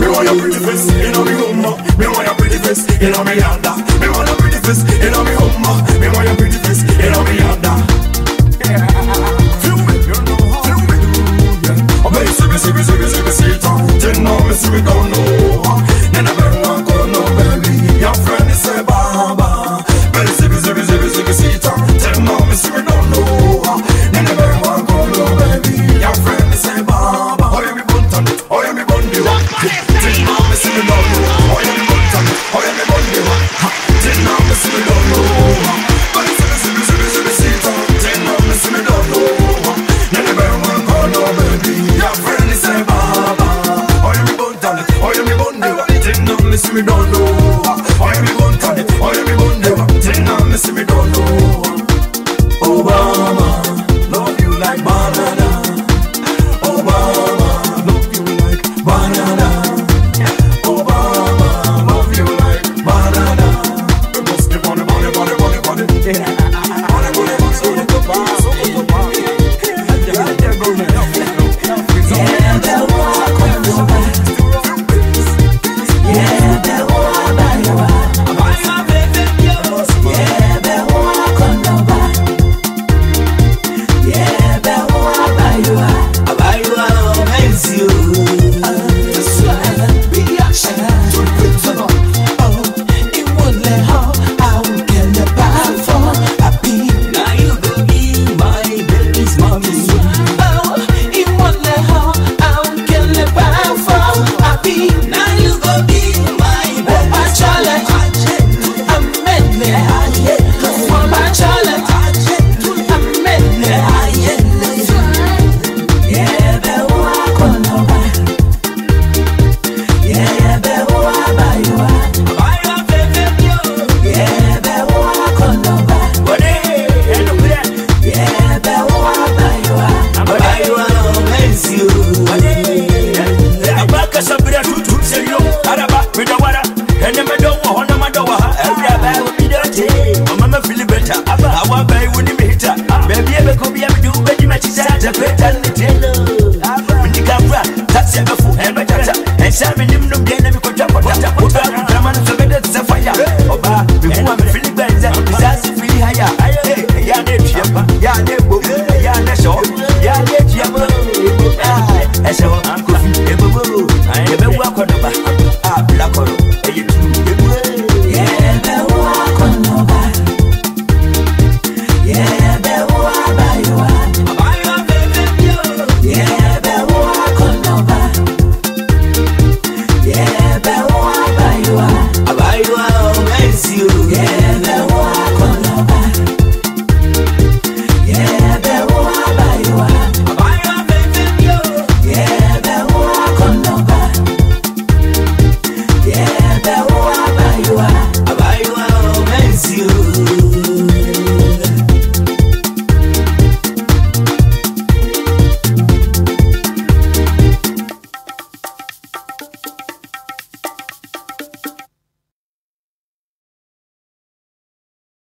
Me want your pretty face, you know me humma Me want your pretty face, you know me yanda Me want a pretty face.